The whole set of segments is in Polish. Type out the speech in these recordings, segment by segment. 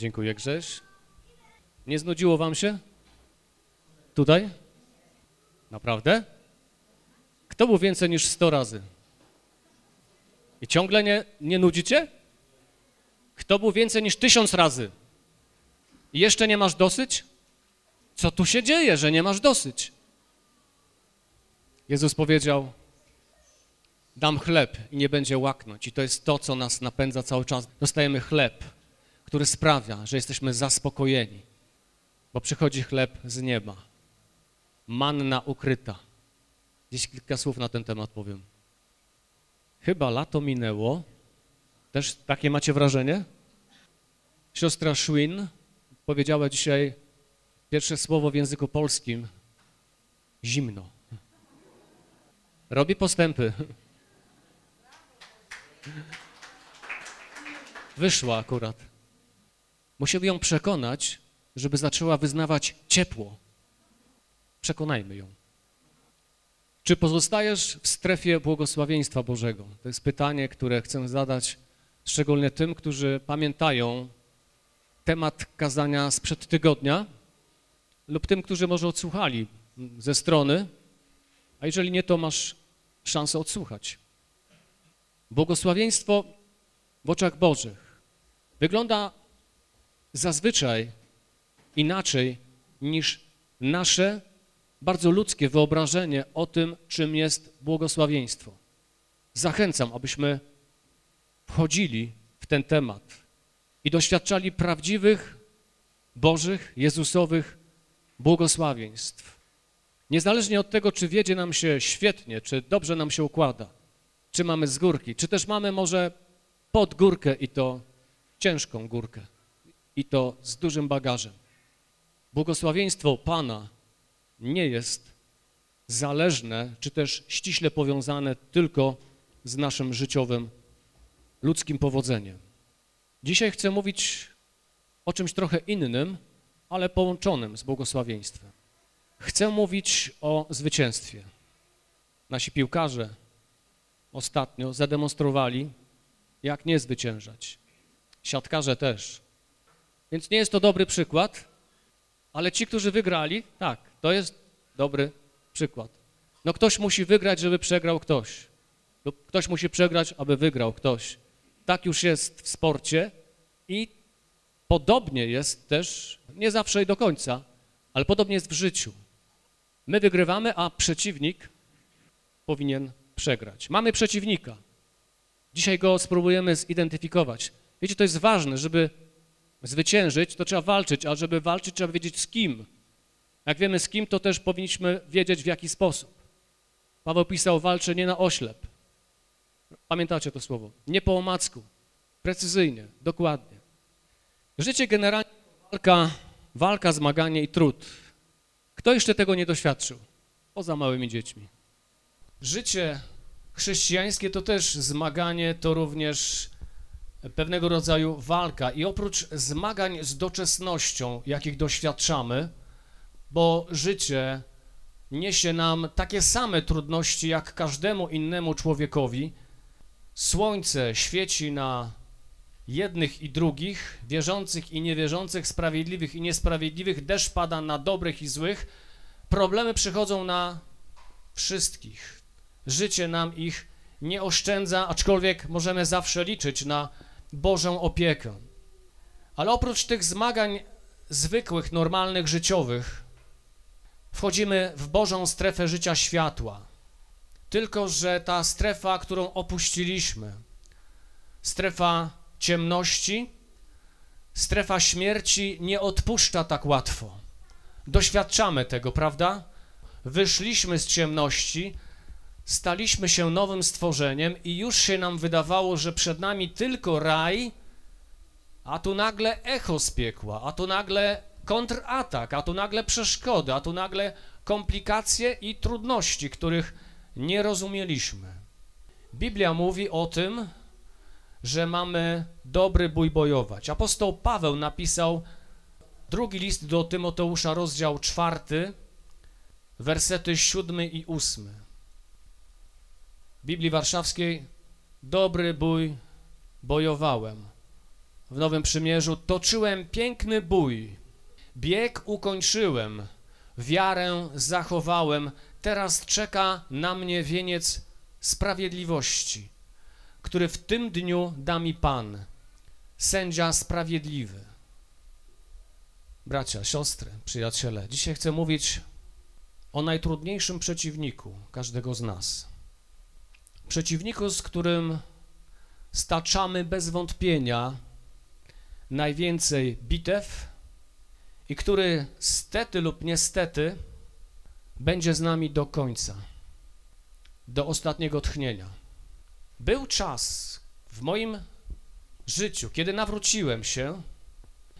Dziękuję, Grześ. Nie znudziło wam się? Tutaj? Naprawdę? Kto był więcej niż 100 razy? I ciągle nie, nie nudzicie? Kto był więcej niż tysiąc razy? I jeszcze nie masz dosyć? Co tu się dzieje, że nie masz dosyć? Jezus powiedział, dam chleb i nie będzie łaknąć. I to jest to, co nas napędza cały czas. Dostajemy chleb, który sprawia, że jesteśmy zaspokojeni, bo przychodzi chleb z nieba. Manna ukryta. Dziś kilka słów na ten temat powiem. Chyba lato minęło. Też takie macie wrażenie? Siostra Schwinn powiedziała dzisiaj pierwsze słowo w języku polskim. Zimno. Robi postępy. Wyszła akurat. Musimy ją przekonać, żeby zaczęła wyznawać ciepło. Przekonajmy ją. Czy pozostajesz w strefie błogosławieństwa Bożego? To jest pytanie, które chcę zadać szczególnie tym, którzy pamiętają temat kazania sprzed tygodnia lub tym, którzy może odsłuchali ze strony, a jeżeli nie, to masz szansę odsłuchać. Błogosławieństwo w oczach Bożych wygląda zazwyczaj inaczej niż nasze bardzo ludzkie wyobrażenie o tym, czym jest błogosławieństwo. Zachęcam, abyśmy wchodzili w ten temat i doświadczali prawdziwych, Bożych, Jezusowych błogosławieństw. Niezależnie od tego, czy wiedzie nam się świetnie, czy dobrze nam się układa, czy mamy z górki, czy też mamy może pod górkę i to ciężką górkę, i to z dużym bagażem. Błogosławieństwo Pana nie jest zależne, czy też ściśle powiązane tylko z naszym życiowym, ludzkim powodzeniem. Dzisiaj chcę mówić o czymś trochę innym, ale połączonym z błogosławieństwem. Chcę mówić o zwycięstwie. Nasi piłkarze ostatnio zademonstrowali, jak nie zwyciężać. Siatkarze też. Więc nie jest to dobry przykład, ale ci, którzy wygrali, tak, to jest dobry przykład. No ktoś musi wygrać, żeby przegrał ktoś. Lub ktoś musi przegrać, aby wygrał ktoś. Tak już jest w sporcie i podobnie jest też, nie zawsze i do końca, ale podobnie jest w życiu. My wygrywamy, a przeciwnik powinien przegrać. Mamy przeciwnika. Dzisiaj go spróbujemy zidentyfikować. Wiecie, to jest ważne, żeby zwyciężyć, to trzeba walczyć, a żeby walczyć, trzeba wiedzieć z kim. Jak wiemy z kim, to też powinniśmy wiedzieć w jaki sposób. Paweł pisał, walczę nie na oślep. Pamiętacie to słowo? Nie po omacku, precyzyjnie, dokładnie. Życie generalnie walka, walka, zmaganie i trud. Kto jeszcze tego nie doświadczył? Poza małymi dziećmi. Życie chrześcijańskie to też zmaganie, to również pewnego rodzaju walka. I oprócz zmagań z doczesnością, jakich doświadczamy, bo życie niesie nam takie same trudności jak każdemu innemu człowiekowi, słońce świeci na jednych i drugich, wierzących i niewierzących, sprawiedliwych i niesprawiedliwych, deszcz pada na dobrych i złych, problemy przychodzą na wszystkich. Życie nam ich nie oszczędza, aczkolwiek możemy zawsze liczyć na Bożą opiekę. Ale oprócz tych zmagań zwykłych, normalnych, życiowych, wchodzimy w Bożą strefę życia światła. Tylko, że ta strefa, którą opuściliśmy, strefa ciemności, strefa śmierci nie odpuszcza tak łatwo. Doświadczamy tego, prawda? Wyszliśmy z ciemności, staliśmy się nowym stworzeniem i już się nam wydawało, że przed nami tylko raj, a tu nagle echo z piekła, a tu nagle kontratak, a tu nagle przeszkody, a tu nagle komplikacje i trudności, których nie rozumieliśmy. Biblia mówi o tym, że mamy dobry bój bojować. Apostoł Paweł napisał drugi list do Tymoteusza, rozdział czwarty, wersety siódmy i ósmy. Biblii Warszawskiej dobry bój bojowałem, w Nowym Przymierzu, toczyłem piękny bój, bieg ukończyłem, wiarę zachowałem, teraz czeka na mnie wieniec sprawiedliwości, który w tym dniu da mi Pan, sędzia sprawiedliwy. Bracia, siostry, przyjaciele, dzisiaj chcę mówić o najtrudniejszym przeciwniku każdego z nas. Przeciwniku, z którym staczamy bez wątpienia najwięcej bitew i który stety lub niestety będzie z nami do końca, do ostatniego tchnienia. Był czas w moim życiu, kiedy nawróciłem się,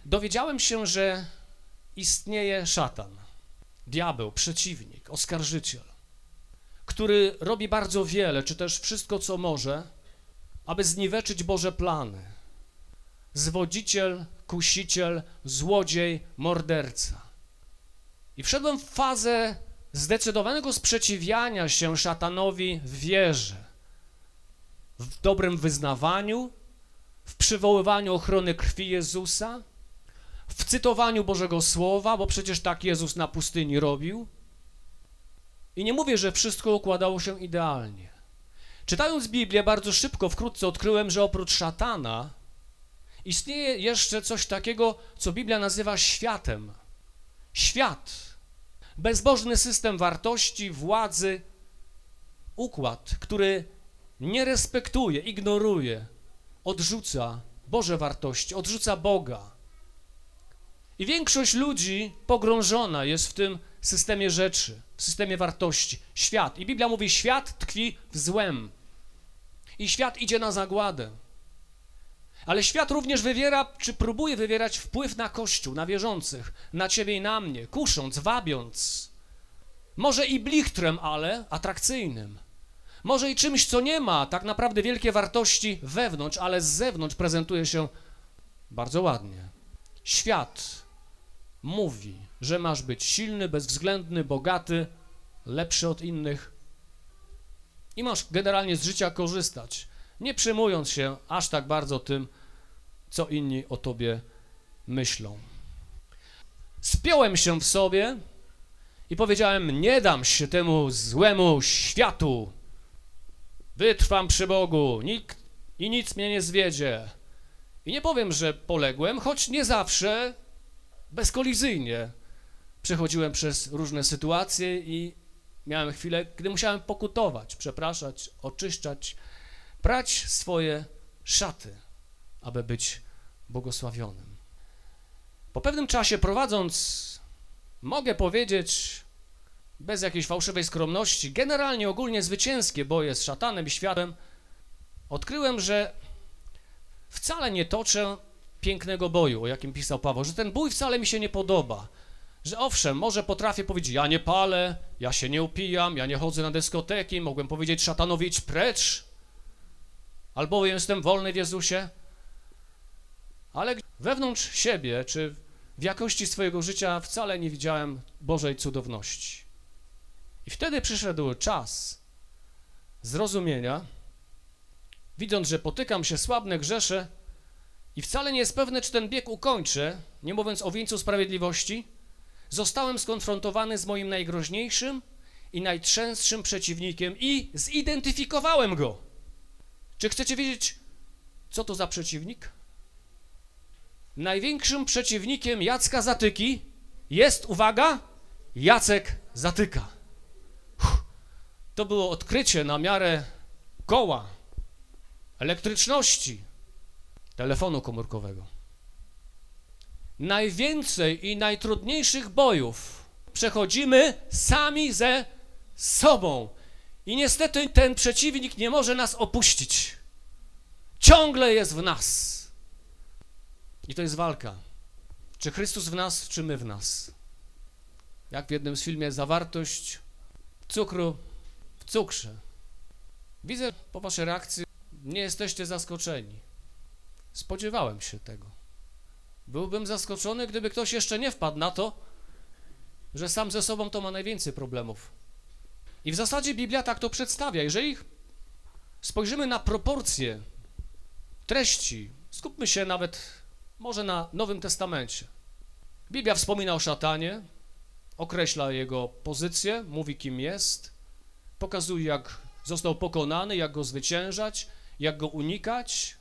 dowiedziałem się, że istnieje szatan, diabeł, przeciwnik, oskarżyciel, który robi bardzo wiele, czy też wszystko, co może, aby zniweczyć Boże plany. Zwodziciel, kusiciel, złodziej, morderca. I wszedłem w fazę zdecydowanego sprzeciwiania się szatanowi w wierze, w dobrym wyznawaniu, w przywoływaniu ochrony krwi Jezusa, w cytowaniu Bożego Słowa, bo przecież tak Jezus na pustyni robił. I nie mówię, że wszystko układało się idealnie. Czytając Biblię bardzo szybko, wkrótce odkryłem, że oprócz szatana istnieje jeszcze coś takiego, co Biblia nazywa światem. Świat, bezbożny system wartości, władzy, układ, który nie respektuje, ignoruje, odrzuca Boże wartości, odrzuca Boga. I większość ludzi pogrążona jest w tym systemie rzeczy, systemie wartości. Świat. I Biblia mówi, świat tkwi w złem. I świat idzie na zagładę. Ale świat również wywiera, czy próbuje wywierać wpływ na Kościół, na wierzących, na ciebie i na mnie, kusząc, wabiąc. Może i blichtrem, ale atrakcyjnym. Może i czymś, co nie ma tak naprawdę wielkie wartości wewnątrz, ale z zewnątrz prezentuje się bardzo ładnie. Świat mówi, że masz być silny, bezwzględny, bogaty, lepszy od innych i masz generalnie z życia korzystać, nie przejmując się aż tak bardzo tym, co inni o tobie myślą. Spiąłem się w sobie i powiedziałem: Nie dam się temu złemu światu. Wytrwam przy Bogu, nikt i nic mnie nie zwiedzie. I nie powiem, że poległem, choć nie zawsze bezkolizyjnie przechodziłem przez różne sytuacje i miałem chwilę, gdy musiałem pokutować, przepraszać, oczyszczać, prać swoje szaty, aby być błogosławionym. Po pewnym czasie prowadząc, mogę powiedzieć, bez jakiejś fałszywej skromności, generalnie ogólnie zwycięskie boje z szatanem i światem, odkryłem, że wcale nie toczę pięknego boju, o jakim pisał Paweł, że ten bój wcale mi się nie podoba, że owszem, może potrafię powiedzieć, ja nie palę, ja się nie upijam, ja nie chodzę na dyskoteki, mogłem powiedzieć szatanowi idź precz, albowiem jestem wolny w Jezusie, ale wewnątrz siebie, czy w jakości swojego życia wcale nie widziałem Bożej cudowności. I wtedy przyszedł czas zrozumienia, widząc, że potykam się, słabne, grzeszę i wcale nie jest pewne, czy ten bieg ukończę, nie mówiąc o wieńcu sprawiedliwości, zostałem skonfrontowany z moim najgroźniejszym i najtrzęstszym przeciwnikiem i zidentyfikowałem go. Czy chcecie wiedzieć, co to za przeciwnik? Największym przeciwnikiem Jacka Zatyki jest, uwaga, Jacek Zatyka. To było odkrycie na miarę koła, elektryczności, telefonu komórkowego. Najwięcej i najtrudniejszych bojów przechodzimy sami ze sobą. I niestety ten przeciwnik nie może nas opuścić. Ciągle jest w nas. I to jest walka. Czy Chrystus w nas, czy my w nas? Jak w jednym z filmie zawartość cukru w cukrze. Widzę po waszej reakcji, nie jesteście zaskoczeni. Spodziewałem się tego. Byłbym zaskoczony, gdyby ktoś jeszcze nie wpadł na to, że sam ze sobą to ma najwięcej problemów. I w zasadzie Biblia tak to przedstawia. Jeżeli spojrzymy na proporcje treści, skupmy się nawet może na Nowym Testamencie. Biblia wspomina o szatanie, określa jego pozycję, mówi kim jest, pokazuje jak został pokonany, jak go zwyciężać, jak go unikać.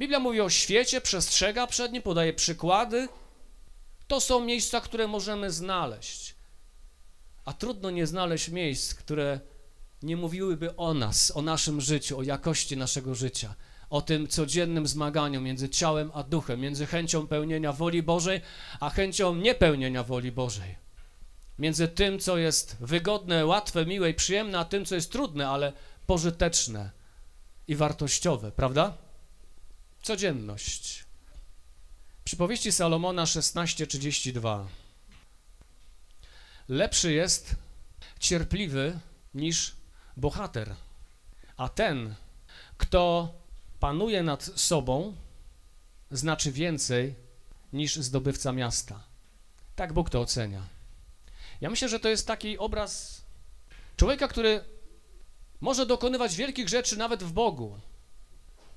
Biblia mówi o świecie, przestrzega przed nim, podaje przykłady. To są miejsca, które możemy znaleźć. A trudno nie znaleźć miejsc, które nie mówiłyby o nas, o naszym życiu, o jakości naszego życia, o tym codziennym zmaganiu między ciałem a duchem, między chęcią pełnienia woli Bożej, a chęcią niepełnienia woli Bożej. Między tym, co jest wygodne, łatwe, miłe i przyjemne, a tym, co jest trudne, ale pożyteczne i wartościowe, prawda? Codzienność. Przypowieści Salomona 16:32. Lepszy jest cierpliwy niż bohater, a ten, kto panuje nad sobą, znaczy więcej niż zdobywca miasta. Tak Bóg to ocenia. Ja myślę, że to jest taki obraz człowieka, który może dokonywać wielkich rzeczy nawet w Bogu,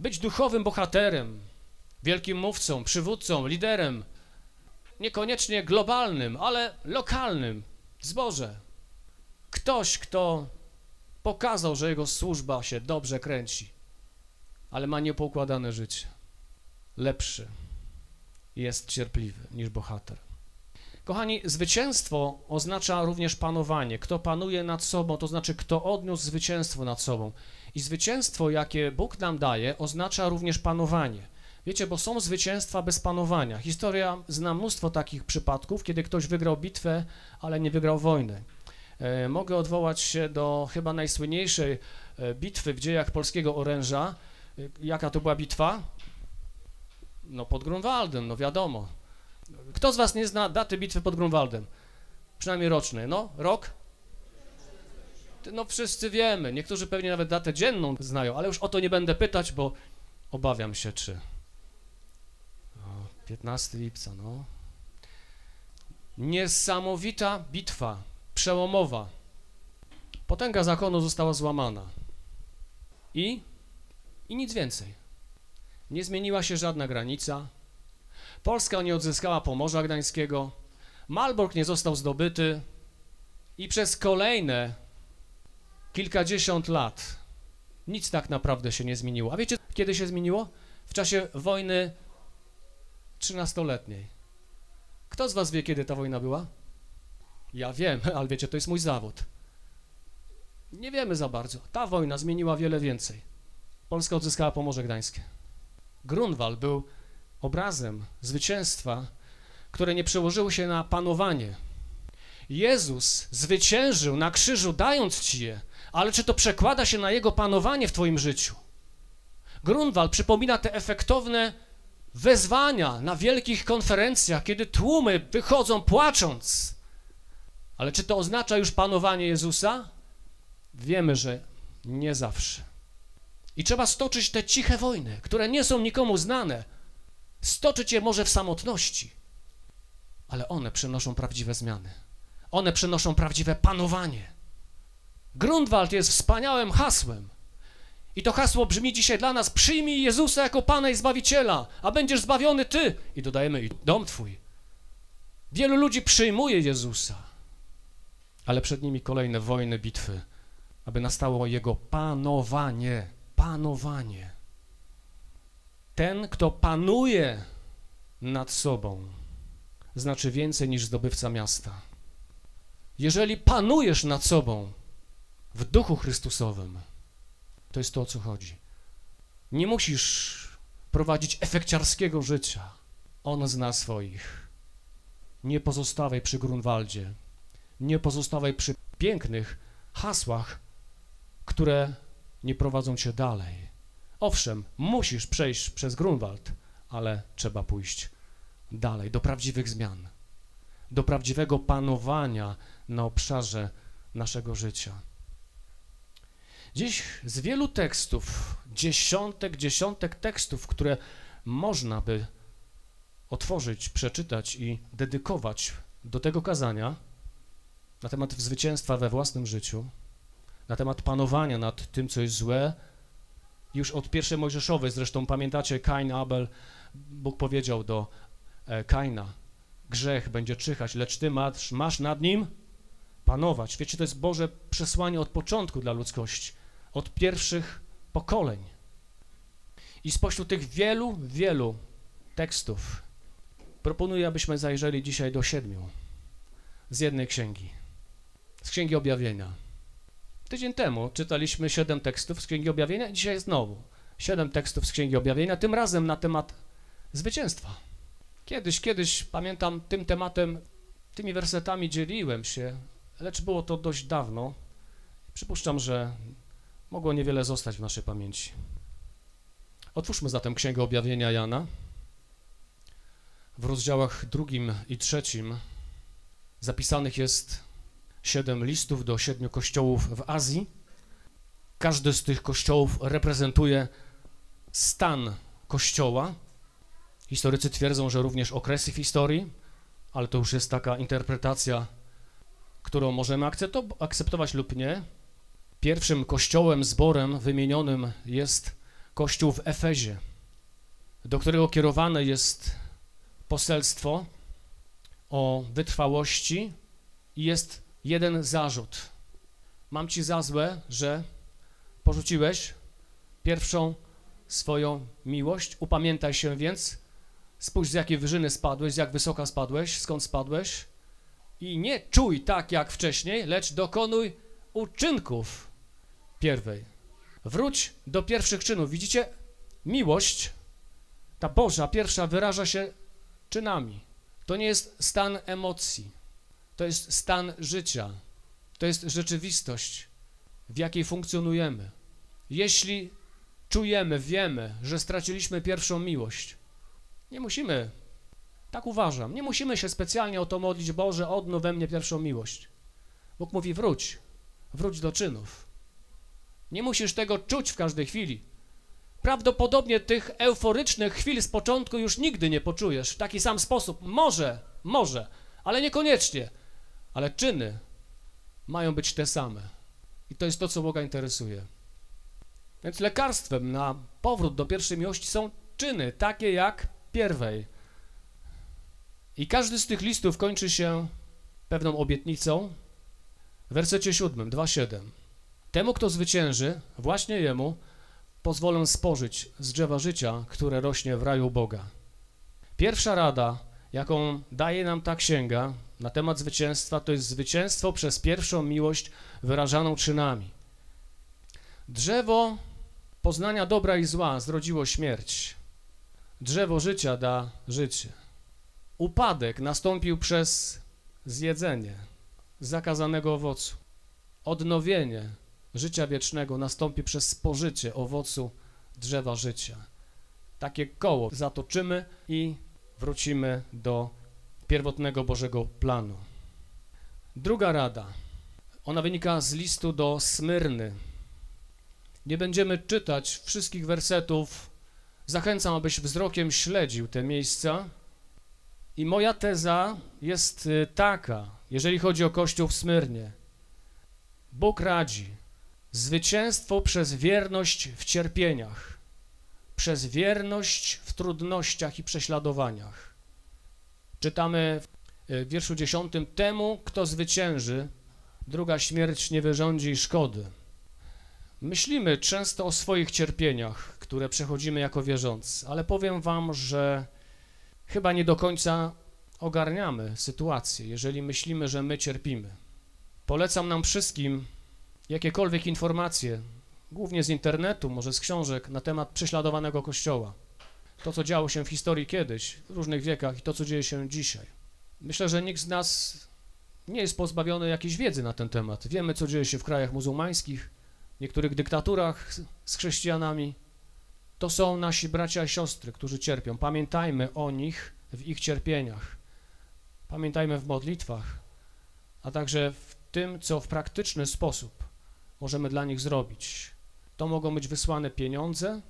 być duchowym bohaterem, wielkim mówcą, przywódcą, liderem, niekoniecznie globalnym, ale lokalnym, w zborze. Ktoś, kto pokazał, że jego służba się dobrze kręci, ale ma niepoukładane życie. Lepszy jest cierpliwy niż bohater. Kochani, zwycięstwo oznacza również panowanie. Kto panuje nad sobą, to znaczy kto odniósł zwycięstwo nad sobą. I zwycięstwo, jakie Bóg nam daje, oznacza również panowanie. Wiecie, bo są zwycięstwa bez panowania. Historia zna mnóstwo takich przypadków, kiedy ktoś wygrał bitwę, ale nie wygrał wojny. E, mogę odwołać się do chyba najsłynniejszej e, bitwy w dziejach polskiego oręża. E, jaka to była bitwa? No pod Grunwaldem, no wiadomo. Kto z was nie zna daty bitwy pod Grunwaldem? Przynajmniej rocznej. No, rok? No wszyscy wiemy. Niektórzy pewnie nawet datę dzienną znają, ale już o to nie będę pytać, bo obawiam się, czy... O, 15 lipca, no. Niesamowita bitwa, przełomowa. Potęga zakonu została złamana. I? I nic więcej. Nie zmieniła się żadna granica, Polska nie odzyskała Pomorza Gdańskiego, Malbork nie został zdobyty i przez kolejne kilkadziesiąt lat nic tak naprawdę się nie zmieniło. A wiecie, kiedy się zmieniło? W czasie wojny trzynastoletniej. Kto z was wie, kiedy ta wojna była? Ja wiem, ale wiecie, to jest mój zawód. Nie wiemy za bardzo. Ta wojna zmieniła wiele więcej. Polska odzyskała Pomorze Gdańskie. Grunwald był obrazem zwycięstwa, które nie przełożyło się na panowanie. Jezus zwyciężył na krzyżu, dając ci je, ale czy to przekłada się na jego panowanie w twoim życiu? Grunwald przypomina te efektowne wezwania na wielkich konferencjach, kiedy tłumy wychodzą płacząc. Ale czy to oznacza już panowanie Jezusa? Wiemy, że nie zawsze. I trzeba stoczyć te ciche wojny, które nie są nikomu znane, stoczyć je może w samotności, ale one przynoszą prawdziwe zmiany. One przynoszą prawdziwe panowanie. Grunwald jest wspaniałym hasłem. I to hasło brzmi dzisiaj dla nas: przyjmij Jezusa jako Pana i Zbawiciela, a będziesz zbawiony Ty. I dodajemy i dom Twój. Wielu ludzi przyjmuje Jezusa, ale przed nimi kolejne wojny, bitwy, aby nastało Jego panowanie. Panowanie. Ten, kto panuje nad sobą, znaczy więcej niż zdobywca miasta. Jeżeli panujesz nad sobą w duchu Chrystusowym, to jest to, o co chodzi. Nie musisz prowadzić efekciarskiego życia. On zna swoich. Nie pozostawaj przy Grunwaldzie. Nie pozostawaj przy pięknych hasłach, które nie prowadzą cię dalej. Owszem, musisz przejść przez Grunwald, ale trzeba pójść dalej, do prawdziwych zmian, do prawdziwego panowania na obszarze naszego życia. Dziś z wielu tekstów, dziesiątek, dziesiątek tekstów, które można by otworzyć, przeczytać i dedykować do tego kazania na temat zwycięstwa we własnym życiu, na temat panowania nad tym, co jest złe, już od pierwszej Mojżeszowej, zresztą pamiętacie Kain, Abel, Bóg powiedział do e, Kaina, grzech będzie czyhać, lecz ty masz, masz nad nim panować. Wiecie, to jest Boże przesłanie od początku dla ludzkości, od pierwszych pokoleń. I spośród tych wielu, wielu tekstów proponuję, abyśmy zajrzeli dzisiaj do siedmiu z jednej księgi, z Księgi Objawienia. Tydzień temu czytaliśmy siedem tekstów z Księgi Objawienia i dzisiaj znowu siedem tekstów z Księgi Objawienia, tym razem na temat zwycięstwa. Kiedyś, kiedyś, pamiętam, tym tematem, tymi wersetami dzieliłem się, lecz było to dość dawno. Przypuszczam, że mogło niewiele zostać w naszej pamięci. Otwórzmy zatem Księgę Objawienia Jana. W rozdziałach drugim i trzecim zapisanych jest siedem listów do siedmiu kościołów w Azji. Każdy z tych kościołów reprezentuje stan kościoła. Historycy twierdzą, że również okresy w historii, ale to już jest taka interpretacja, którą możemy akceptować lub nie. Pierwszym kościołem, zborem wymienionym jest kościół w Efezie, do którego kierowane jest poselstwo o wytrwałości i jest jeden zarzut. Mam ci za złe, że porzuciłeś pierwszą swoją miłość. Upamiętaj się więc, spójrz z jakiej wyżyny spadłeś, z jak wysoka spadłeś, skąd spadłeś i nie czuj tak jak wcześniej, lecz dokonuj uczynków pierwej. Wróć do pierwszych czynów. Widzicie? Miłość, ta Boża, pierwsza, wyraża się czynami. To nie jest stan emocji, to jest stan życia, to jest rzeczywistość, w jakiej funkcjonujemy. Jeśli czujemy, wiemy, że straciliśmy pierwszą miłość, nie musimy, tak uważam, nie musimy się specjalnie o to modlić, Boże, odnów we mnie pierwszą miłość. Bóg mówi, wróć, wróć do czynów. Nie musisz tego czuć w każdej chwili. Prawdopodobnie tych euforycznych chwil z początku już nigdy nie poczujesz w taki sam sposób. Może, może, ale niekoniecznie. Ale czyny mają być te same. I to jest to, co Boga interesuje. Więc lekarstwem na powrót do pierwszej miłości są czyny, takie jak pierwej. I każdy z tych listów kończy się pewną obietnicą. W wersecie 7, 2,7. Temu, kto zwycięży, właśnie jemu pozwolę spożyć z drzewa życia, które rośnie w raju Boga. Pierwsza rada, jaką daje nam ta księga na temat zwycięstwa, to jest zwycięstwo przez pierwszą miłość wyrażaną czynami. Drzewo poznania dobra i zła zrodziło śmierć. Drzewo życia da życie. Upadek nastąpił przez zjedzenie zakazanego owocu. Odnowienie życia wiecznego nastąpi przez spożycie owocu drzewa życia. Takie koło zatoczymy i wrócimy do pierwotnego Bożego planu. Druga rada, ona wynika z listu do Smyrny. Nie będziemy czytać wszystkich wersetów. Zachęcam, abyś wzrokiem śledził te miejsca. I moja teza jest y, taka, jeżeli chodzi o Kościół w Smyrnie. Bóg radzi, Zwycięstwo przez wierność w cierpieniach, przez wierność w trudnościach i prześladowaniach. Czytamy w wierszu dziesiątym, temu, kto zwycięży, druga śmierć nie wyrządzi szkody. Myślimy często o swoich cierpieniach, które przechodzimy jako wierzący, ale powiem wam, że chyba nie do końca ogarniamy sytuację, jeżeli myślimy, że my cierpimy. Polecam nam wszystkim jakiekolwiek informacje, głównie z internetu, może z książek, na temat prześladowanego Kościoła. To, co działo się w historii kiedyś, w różnych wiekach i to, co dzieje się dzisiaj. Myślę, że nikt z nas nie jest pozbawiony jakiejś wiedzy na ten temat. Wiemy, co dzieje się w krajach muzułmańskich, niektórych dyktaturach z chrześcijanami. To są nasi bracia i siostry, którzy cierpią. Pamiętajmy o nich w ich cierpieniach. Pamiętajmy w modlitwach, a także w tym, co w praktyczny sposób możemy dla nich zrobić. To mogą być wysłane pieniądze,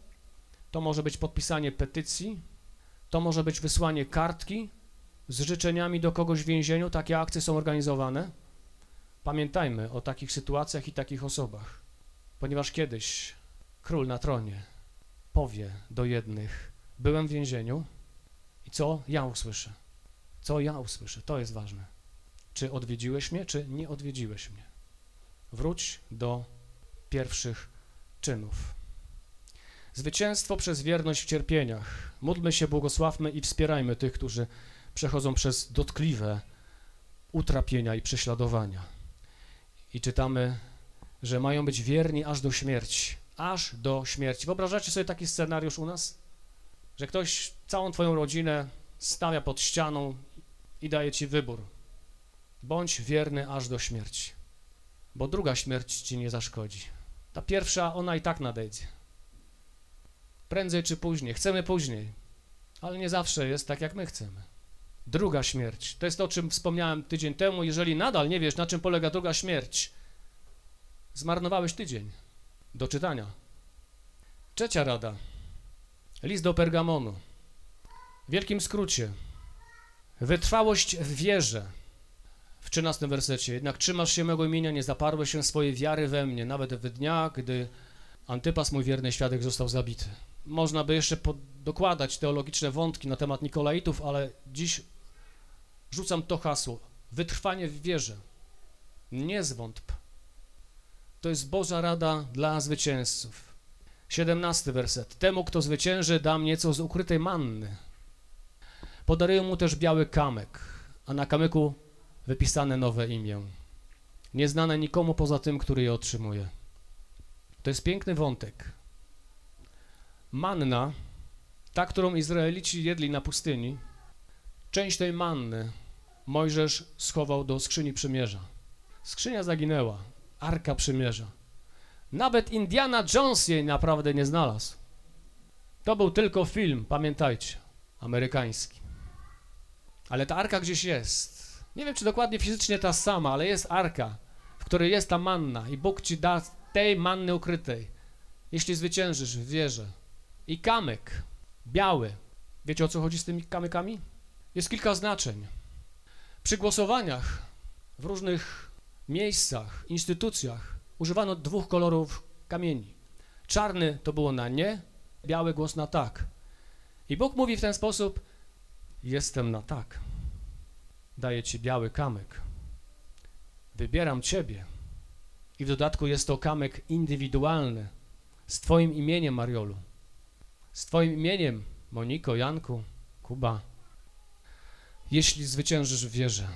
to może być podpisanie petycji, to może być wysłanie kartki z życzeniami do kogoś w więzieniu. Takie akcje są organizowane. Pamiętajmy o takich sytuacjach i takich osobach, ponieważ kiedyś król na tronie powie do jednych, byłem w więzieniu i co ja usłyszę? Co ja usłyszę? To jest ważne. Czy odwiedziłeś mnie, czy nie odwiedziłeś mnie? Wróć do pierwszych czynów. Zwycięstwo przez wierność w cierpieniach. Módlmy się, błogosławmy i wspierajmy tych, którzy przechodzą przez dotkliwe utrapienia i prześladowania. I czytamy, że mają być wierni aż do śmierci. Aż do śmierci. Wyobrażacie sobie taki scenariusz u nas? Że ktoś całą twoją rodzinę stawia pod ścianą i daje ci wybór. Bądź wierny aż do śmierci, bo druga śmierć ci nie zaszkodzi. Ta pierwsza, ona i tak nadejdzie. Prędzej czy później. Chcemy później, ale nie zawsze jest tak, jak my chcemy. Druga śmierć. To jest to, o czym wspomniałem tydzień temu. Jeżeli nadal nie wiesz, na czym polega druga śmierć, zmarnowałeś tydzień do czytania. Trzecia rada. List do Pergamonu. W wielkim skrócie. Wytrwałość w wierze. W 13 wersecie. Jednak trzymasz się mego imienia, nie zaparłeś się swojej wiary we mnie, nawet w dniach, gdy Antypas, mój wierny świadek, został zabity. Można by jeszcze dokładać teologiczne wątki na temat Nikolaitów, ale dziś rzucam to hasło. Wytrwanie w wierze. Nie zwątp. To jest Boża rada dla zwycięzców. 17 werset. Temu, kto zwycięży, dam nieco z ukrytej manny. Podaruję mu też biały kamyk, a na kamyku wypisane nowe imię. Nieznane nikomu poza tym, który je otrzymuje. To jest piękny wątek. Manna, ta, którą Izraelici jedli na pustyni, część tej manny Mojżesz schował do skrzyni przymierza. Skrzynia zaginęła, Arka Przymierza. Nawet Indiana Jones jej naprawdę nie znalazł. To był tylko film, pamiętajcie, amerykański. Ale ta arka gdzieś jest. Nie wiem, czy dokładnie fizycznie ta sama, ale jest arka, w której jest ta manna i Bóg ci da tej manny ukrytej, jeśli zwyciężysz w wierze. I kamyk, biały. Wiecie, o co chodzi z tymi kamykami? Jest kilka znaczeń. Przy głosowaniach w różnych miejscach, instytucjach używano dwóch kolorów kamieni. Czarny to było na nie, biały głos na tak. I Bóg mówi w ten sposób: Jestem na tak. Daję ci biały kamyk. Wybieram ciebie. I w dodatku jest to kamyk indywidualny. Z Twoim imieniem, Mariolu. Z Twoim imieniem, Moniko, Janku, Kuba. Jeśli zwyciężysz w wierze,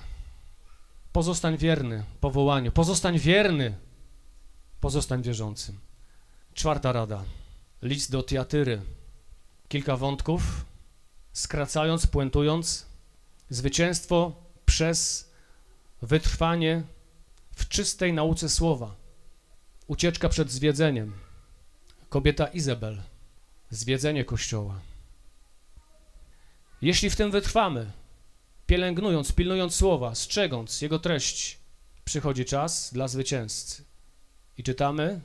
pozostań wierny powołaniu, pozostań wierny, pozostań wierzącym. Czwarta rada. List do Tiatyry. Kilka wątków, skracając, puentując. Zwycięstwo przez wytrwanie w czystej nauce słowa. Ucieczka przed zwiedzeniem. Kobieta Izabel. Zwiedzenie Kościoła. Jeśli w tym wytrwamy, pielęgnując, pilnując słowa, strzegąc jego treści, przychodzi czas dla zwycięzcy. I czytamy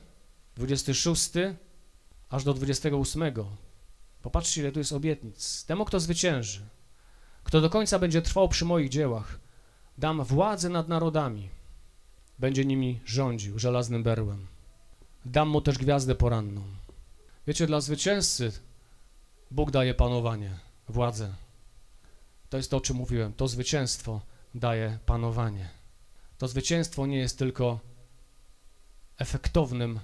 26 aż do 28. Popatrzcie, ile tu jest obietnic. Temu, kto zwycięży, kto do końca będzie trwał przy moich dziełach, dam władzę nad narodami, będzie nimi rządził żelaznym berłem. Dam mu też gwiazdę poranną. Wiecie, dla zwycięzcy Bóg daje panowanie, władzę. To jest to, o czym mówiłem. To zwycięstwo daje panowanie. To zwycięstwo nie jest tylko efektownym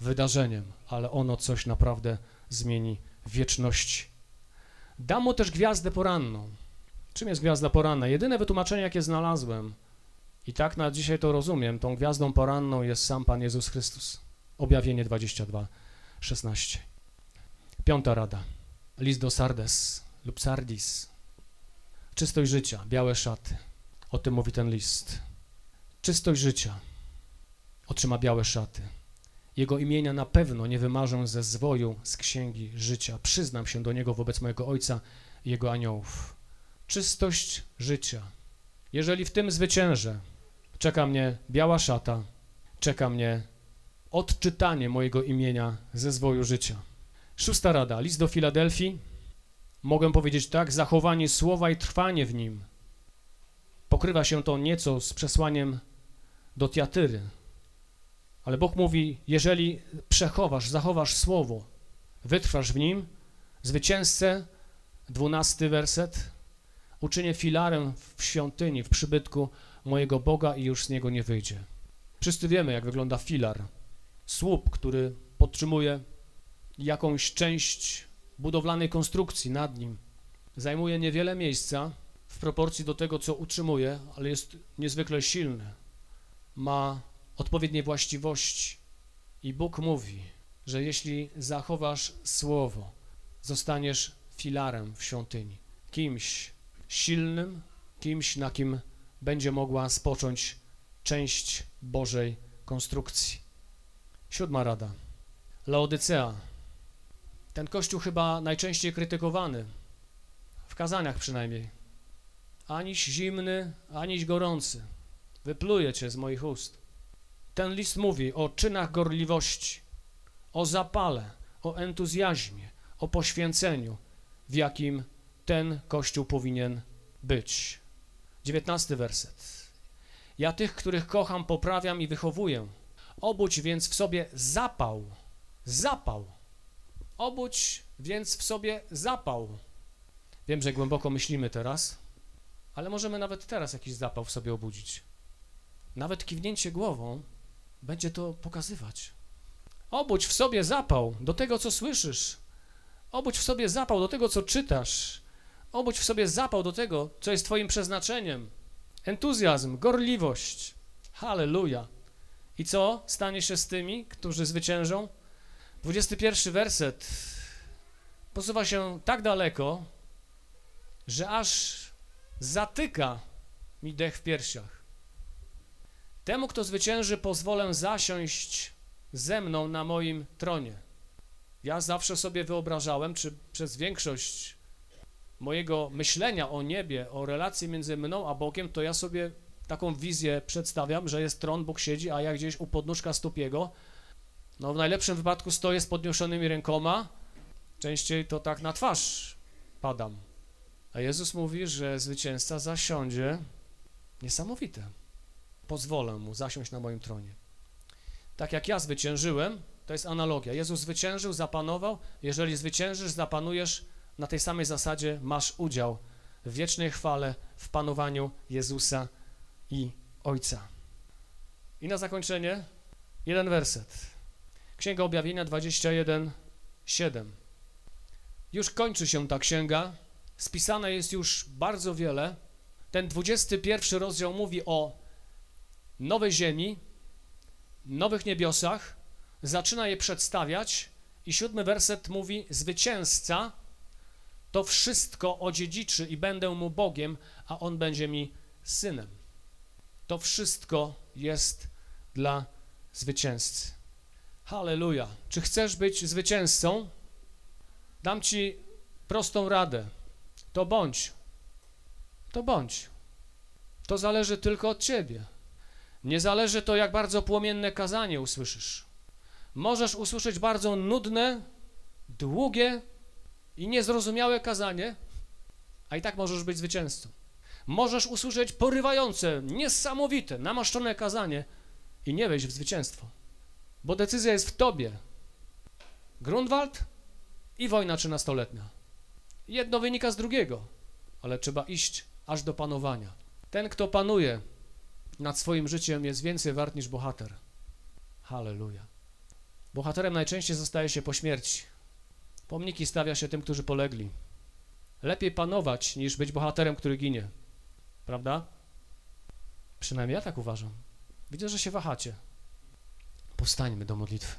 wydarzeniem, ale ono coś naprawdę zmieni wieczności. Dam mu też gwiazdę poranną. Czym jest gwiazda poranna? Jedyne wytłumaczenie, jakie znalazłem, i tak na dzisiaj to rozumiem, tą gwiazdą poranną jest sam Pan Jezus Chrystus. Objawienie 22, 16. Piąta rada. List do Sardes lub Sardis. Czystość życia, białe szaty. O tym mówi ten list. Czystość życia otrzyma białe szaty. Jego imienia na pewno nie wymarzę ze zwoju z księgi życia. Przyznam się do niego wobec mojego Ojca i jego aniołów. Czystość życia. Jeżeli w tym zwyciężę, czeka mnie biała szata, czeka mnie odczytanie mojego imienia ze zwoju życia. Szósta rada, list do Filadelfii. Mogę powiedzieć tak, zachowanie słowa i trwanie w nim. Pokrywa się to nieco z przesłaniem do Tiatyry, ale Bóg mówi, jeżeli przechowasz, zachowasz słowo, wytrwasz w nim, Zwycięzcę, dwunasty werset, uczynię filarem w świątyni, w przybytku mojego Boga i już z niego nie wyjdzie. Wszyscy wiemy, jak wygląda filar. Słup, który podtrzymuje jakąś część budowlanej konstrukcji nad nim. Zajmuje niewiele miejsca w proporcji do tego, co utrzymuje, ale jest niezwykle silny. Ma odpowiednie właściwości. I Bóg mówi, że jeśli zachowasz słowo, zostaniesz filarem w świątyni, kimś silnym, kimś, na kim będzie mogła spocząć część Bożej konstrukcji. Siódma rada. Laodycea. Ten kościół chyba najczęściej krytykowany, w kazaniach przynajmniej. Aniś zimny, aniś gorący. Wypluje cię z moich ust. Ten list mówi o czynach gorliwości, o zapale, o entuzjazmie, o poświęceniu, w jakim ten kościół powinien być. Dziewiętnasty werset. Ja tych, których kocham, poprawiam i wychowuję. Obudź więc w sobie zapał, zapał. Obudź więc w sobie zapał. Wiem, że głęboko myślimy teraz, ale możemy nawet teraz jakiś zapał w sobie obudzić. Nawet kiwnięcie głową będzie to pokazywać. Obudź w sobie zapał do tego, co słyszysz. Obudź w sobie zapał do tego, co czytasz. Obudź w sobie zapał do tego, co jest Twoim przeznaczeniem. Entuzjazm, gorliwość. Halleluja. I co stanie się z tymi, którzy zwyciężą? 21 werset posuwa się tak daleko, że aż zatyka mi dech w piersiach. Temu, kto zwycięży, pozwolę zasiąść ze mną na moim tronie. Ja zawsze sobie wyobrażałem, czy przez większość mojego myślenia o niebie, o relacji między mną a Bogiem, to ja sobie taką wizję przedstawiam, że jest tron, Bóg siedzi, a ja gdzieś u podnóżka stóp Jego. No w najlepszym wypadku stoję z podniesionymi rękoma, częściej to tak na twarz padam. A Jezus mówi, że zwycięzca zasiądzie, niesamowite, pozwolę mu zasiąść na moim tronie. Tak jak ja zwyciężyłem, to jest analogia. Jezus zwyciężył, zapanował. Jeżeli zwyciężysz, zapanujesz, na tej samej zasadzie masz udział w wiecznej chwale, w panowaniu Jezusa i Ojca. I na zakończenie jeden werset. Księga Objawienia 21, 7. Już kończy się ta księga, spisane jest już bardzo wiele. Ten 21 rozdział mówi o nowej ziemi, nowych niebiosach, zaczyna je przedstawiać i siódmy werset mówi, zwycięzca to wszystko odziedziczy i będę mu Bogiem, a on będzie mi synem. To wszystko jest dla zwycięzcy. Halleluja. Czy chcesz być zwycięzcą? Dam ci prostą radę. To bądź. To bądź. To zależy tylko od ciebie. Nie zależy to, jak bardzo płomienne kazanie usłyszysz. Możesz usłyszeć bardzo nudne, długie i niezrozumiałe kazanie, a i tak możesz być zwycięzcą. Możesz usłyszeć porywające, niesamowite, namaszczone kazanie i nie wejść w zwycięstwo, bo decyzja jest w tobie. Grunwald i wojna trzynastoletnia. Jedno wynika z drugiego, ale trzeba iść aż do panowania. Ten, kto panuje nad swoim życiem, jest więcej wart niż bohater. Halleluja. Bohaterem najczęściej zostaje się po śmierci. Pomniki stawia się tym, którzy polegli. Lepiej panować, niż być bohaterem, który ginie. Prawda? Przynajmniej ja tak uważam. Widzę, że się wahacie. Powstańmy do modlitwy.